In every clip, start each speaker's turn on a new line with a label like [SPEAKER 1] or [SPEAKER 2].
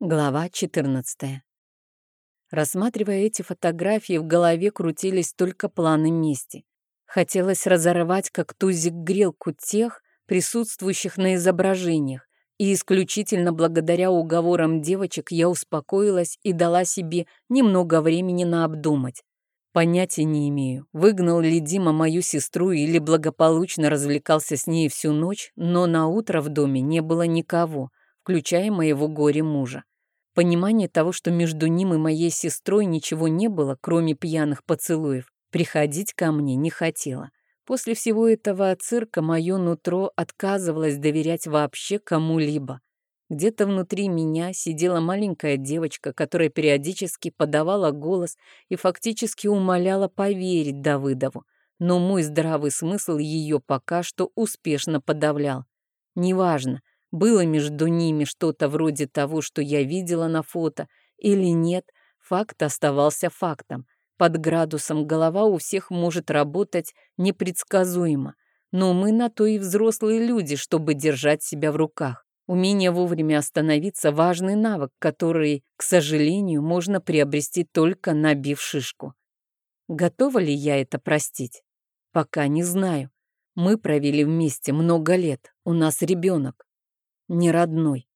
[SPEAKER 1] Глава 14. Рассматривая эти фотографии, в голове крутились только планы мести. Хотелось разорвать как тузик грелку тех, присутствующих на изображениях, и исключительно благодаря уговорам девочек я успокоилась и дала себе немного времени на обдумать. Понятия не имею, выгнал ли Дима мою сестру или благополучно развлекался с ней всю ночь, но на утро в доме не было никого, включая моего горе-мужа. Понимание того, что между ним и моей сестрой ничего не было, кроме пьяных поцелуев, приходить ко мне не хотело. После всего этого цирка мое нутро отказывалось доверять вообще кому-либо. Где-то внутри меня сидела маленькая девочка, которая периодически подавала голос и фактически умоляла поверить Давыдову. Но мой здравый смысл ее пока что успешно подавлял. Неважно, было между ними что-то вроде того, что я видела на фото, или нет, факт оставался фактом. Под градусом голова у всех может работать непредсказуемо. Но мы на то и взрослые люди, чтобы держать себя в руках. Умение вовремя остановиться – важный навык, который, к сожалению, можно приобрести только набив шишку. Готова ли я это простить? Пока не знаю. Мы провели вместе много лет, у нас ребенок не родной.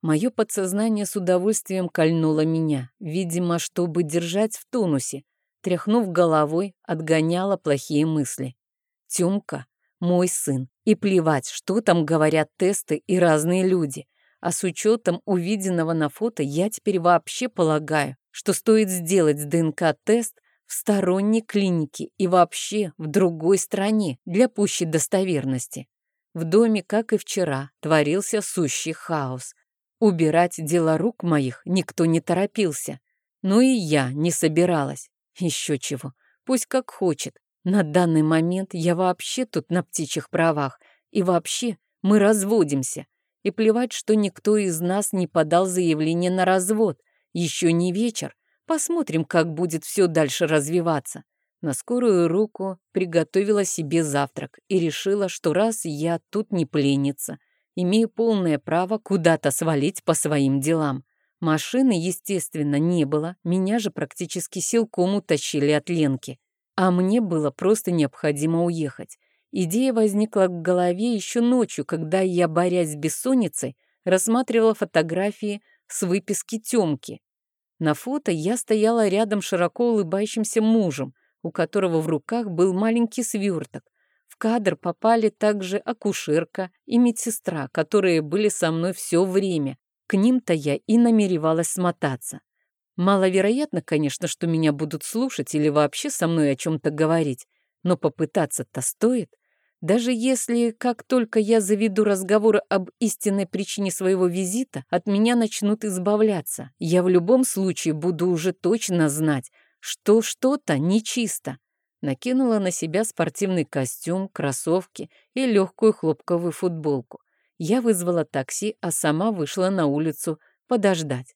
[SPEAKER 1] Мое подсознание с удовольствием кольнуло меня, видимо, чтобы держать в тонусе. Тряхнув головой, отгоняла плохие мысли. Тёмка — мой сын, и плевать, что там говорят тесты и разные люди. А с учетом увиденного на фото я теперь вообще полагаю, что стоит сделать ДНК-тест в сторонней клинике и вообще в другой стране для пущей достоверности. В доме, как и вчера, творился сущий хаос. Убирать дела рук моих никто не торопился. Но и я не собиралась. Еще чего. Пусть как хочет. На данный момент я вообще тут на птичьих правах. И вообще мы разводимся. И плевать, что никто из нас не подал заявление на развод. Еще не вечер. Посмотрим, как будет все дальше развиваться. На скорую руку приготовила себе завтрак и решила, что раз я тут не пленница, имею полное право куда-то свалить по своим делам. Машины, естественно, не было, меня же практически силком утащили от Ленки. А мне было просто необходимо уехать. Идея возникла в голове еще ночью, когда я, борясь с бессонницей, рассматривала фотографии с выписки Тёмки. На фото я стояла рядом широко улыбающимся мужем, у которого в руках был маленький сверток. В кадр попали также акушерка и медсестра, которые были со мной все время. К ним-то я и намеревалась смотаться. Маловероятно, конечно, что меня будут слушать или вообще со мной о чем-то говорить, но попытаться-то стоит. Даже если, как только я заведу разговор об истинной причине своего визита, от меня начнут избавляться, я в любом случае буду уже точно знать, что что-то нечисто. Накинула на себя спортивный костюм, кроссовки и легкую хлопковую футболку. Я вызвала такси, а сама вышла на улицу подождать.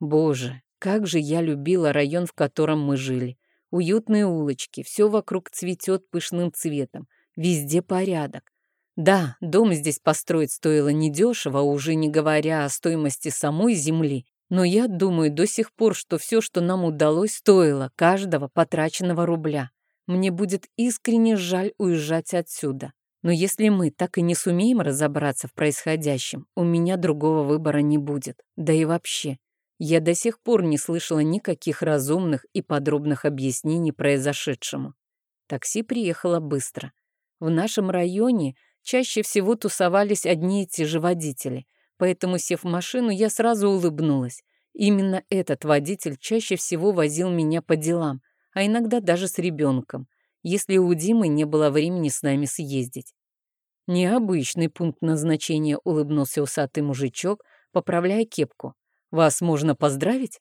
[SPEAKER 1] Боже, как же я любила район, в котором мы жили. Уютные улочки, все вокруг цветет пышным цветом, везде порядок. Да, дом здесь построить стоило недешево, уже не говоря о стоимости самой земли, но я думаю до сих пор, что все, что нам удалось, стоило каждого потраченного рубля. Мне будет искренне жаль уезжать отсюда. Но если мы так и не сумеем разобраться в происходящем, у меня другого выбора не будет. Да и вообще, я до сих пор не слышала никаких разумных и подробных объяснений произошедшему. Такси приехало быстро. В нашем районе чаще всего тусовались одни и те же водители — Поэтому, сев в машину, я сразу улыбнулась. Именно этот водитель чаще всего возил меня по делам, а иногда даже с ребенком, если у Димы не было времени с нами съездить. Необычный пункт назначения, улыбнулся усатый мужичок, поправляя кепку. Вас можно поздравить?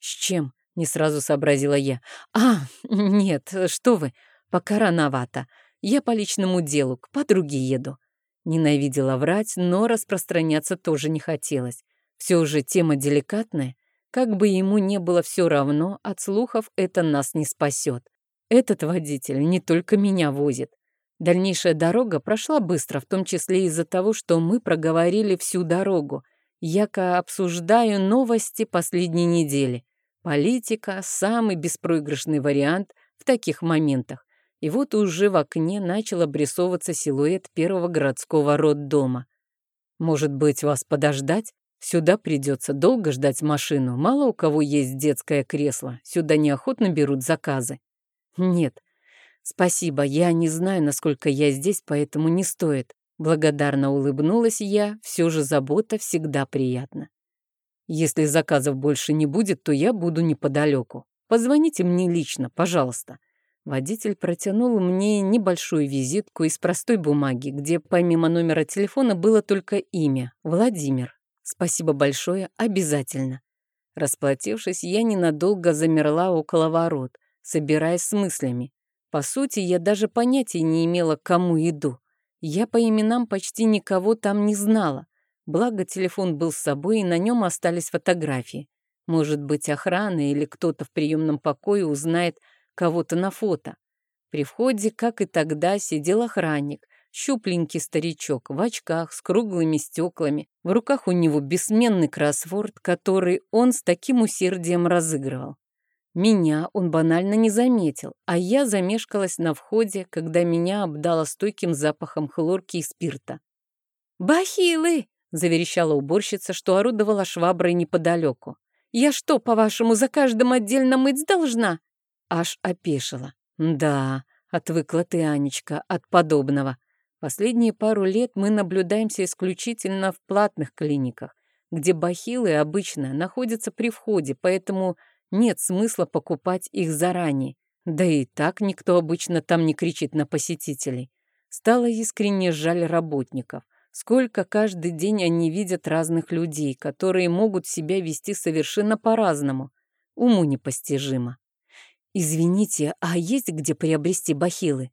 [SPEAKER 1] С чем? Не сразу сообразила я. А, нет, что вы, пока рановато. Я по личному делу, к подруге еду. Ненавидела врать, но распространяться тоже не хотелось. Все же тема деликатная. Как бы ему не было все равно, от слухов это нас не спасет. Этот водитель не только меня возит. Дальнейшая дорога прошла быстро, в том числе из-за того, что мы проговорили всю дорогу. Яко обсуждаю новости последней недели. Политика – самый беспроигрышный вариант в таких моментах. И вот уже в окне начал обрисовываться силуэт первого городского роддома. Может быть, вас подождать? Сюда придется долго ждать машину. Мало у кого есть детское кресло. Сюда неохотно берут заказы. Нет. Спасибо, я не знаю, насколько я здесь, поэтому не стоит. Благодарно улыбнулась я, все же забота всегда приятна. Если заказов больше не будет, то я буду неподалеку. Позвоните мне лично, пожалуйста. Водитель протянул мне небольшую визитку из простой бумаги, где помимо номера телефона было только имя — Владимир. Спасибо большое, обязательно. Расплатившись, я ненадолго замерла около ворот, собираясь с мыслями. По сути, я даже понятия не имела, к кому иду. Я по именам почти никого там не знала. Благо, телефон был с собой, и на нем остались фотографии. Может быть, охрана или кто-то в приемном покое узнает, кого-то на фото. При входе, как и тогда, сидел охранник, щупленький старичок, в очках, с круглыми стеклами. В руках у него бессменный кроссворд, который он с таким усердием разыгрывал. Меня он банально не заметил, а я замешкалась на входе, когда меня обдало стойким запахом хлорки и спирта. «Бахилы!» — заверещала уборщица, что орудовала шваброй неподалеку. «Я что, по-вашему, за каждым отдельно мыть должна?» Аж опешила. Да, отвыкла ты, Анечка, от подобного. Последние пару лет мы наблюдаемся исключительно в платных клиниках, где бахилы обычно находятся при входе, поэтому нет смысла покупать их заранее. Да и так никто обычно там не кричит на посетителей. Стало искренне жаль работников. Сколько каждый день они видят разных людей, которые могут себя вести совершенно по-разному. Уму непостижимо. «Извините, а есть где приобрести бахилы?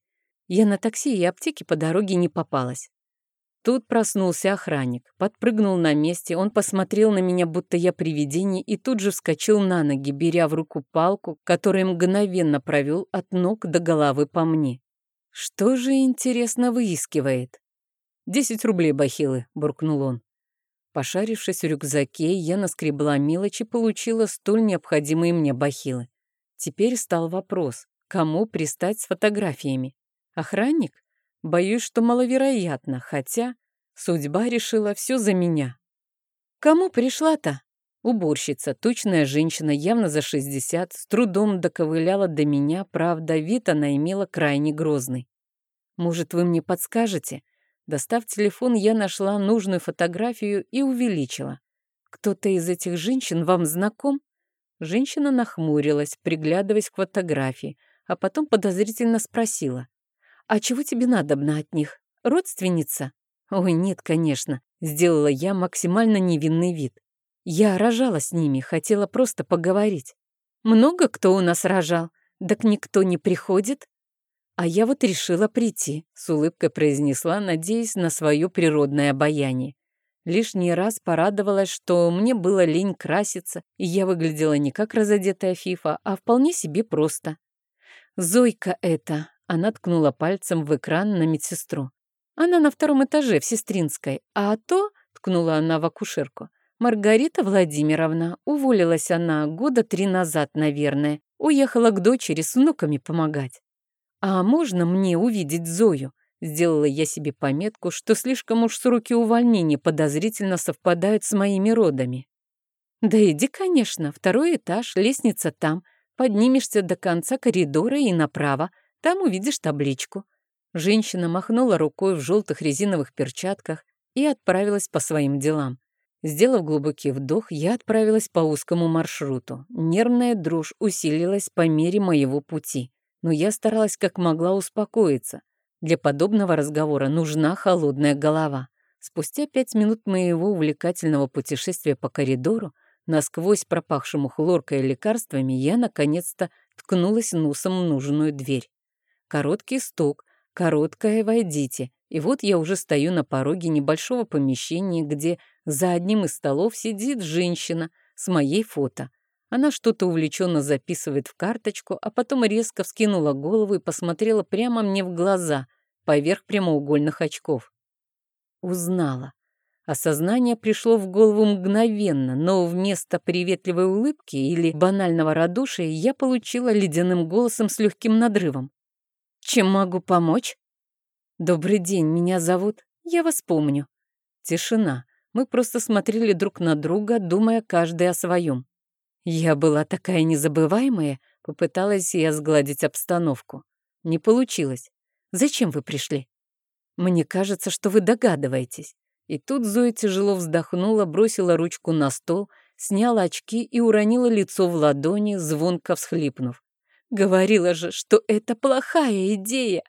[SPEAKER 1] Я на такси и аптеке по дороге не попалась». Тут проснулся охранник, подпрыгнул на месте, он посмотрел на меня, будто я привидение, и тут же вскочил на ноги, беря в руку палку, которая мгновенно провел от ног до головы по мне. Что же, интересно, выискивает? «Десять рублей бахилы», — буркнул он. Пошарившись в рюкзаке, я наскребла мелочи и получила столь необходимые мне бахилы. Теперь стал вопрос, кому пристать с фотографиями? Охранник? Боюсь, что маловероятно, хотя судьба решила все за меня. Кому пришла-то? Уборщица, тучная женщина, явно за 60, с трудом доковыляла до меня, правда, вид она имела крайне грозный. Может, вы мне подскажете? Достав телефон, я нашла нужную фотографию и увеличила. Кто-то из этих женщин вам знаком? Женщина нахмурилась, приглядываясь к фотографии, а потом подозрительно спросила. «А чего тебе надобно от них? Родственница?» «Ой, нет, конечно», — сделала я максимально невинный вид. Я рожала с ними, хотела просто поговорить. «Много кто у нас рожал? Так никто не приходит?» «А я вот решила прийти», — с улыбкой произнесла, надеясь на свое природное обаяние. Лишний раз порадовалась, что мне было лень краситься, и я выглядела не как разодетая фифа, а вполне себе просто. «Зойка это!» — она ткнула пальцем в экран на медсестру. «Она на втором этаже в Сестринской, а то...» — ткнула она в акушерку. «Маргарита Владимировна, уволилась она года три назад, наверное, уехала к дочери с внуками помогать. А можно мне увидеть Зою?» Сделала я себе пометку, что слишком уж сроки увольнения подозрительно совпадают с моими родами. «Да иди, конечно, второй этаж, лестница там. Поднимешься до конца коридора и направо. Там увидишь табличку». Женщина махнула рукой в желтых резиновых перчатках и отправилась по своим делам. Сделав глубокий вдох, я отправилась по узкому маршруту. Нервная дрожь усилилась по мере моего пути, но я старалась как могла успокоиться. Для подобного разговора нужна холодная голова. Спустя пять минут моего увлекательного путешествия по коридору, насквозь пропахшему хлоркой и лекарствами, я наконец-то ткнулась носом в нужную дверь. Короткий стук, короткое «войдите», и вот я уже стою на пороге небольшого помещения, где за одним из столов сидит женщина с моей фото. Она что-то увлеченно записывает в карточку, а потом резко вскинула голову и посмотрела прямо мне в глаза, поверх прямоугольных очков. Узнала. Осознание пришло в голову мгновенно, но вместо приветливой улыбки или банального радушия я получила ледяным голосом с легким надрывом. «Чем могу помочь?» «Добрый день, меня зовут...» «Я вас помню». Тишина. Мы просто смотрели друг на друга, думая каждый о своем. Я была такая незабываемая, попыталась я сгладить обстановку. Не получилось. Зачем вы пришли? Мне кажется, что вы догадываетесь. И тут Зоя тяжело вздохнула, бросила ручку на стол, сняла очки и уронила лицо в ладони, звонко всхлипнув. «Говорила же, что это плохая идея!»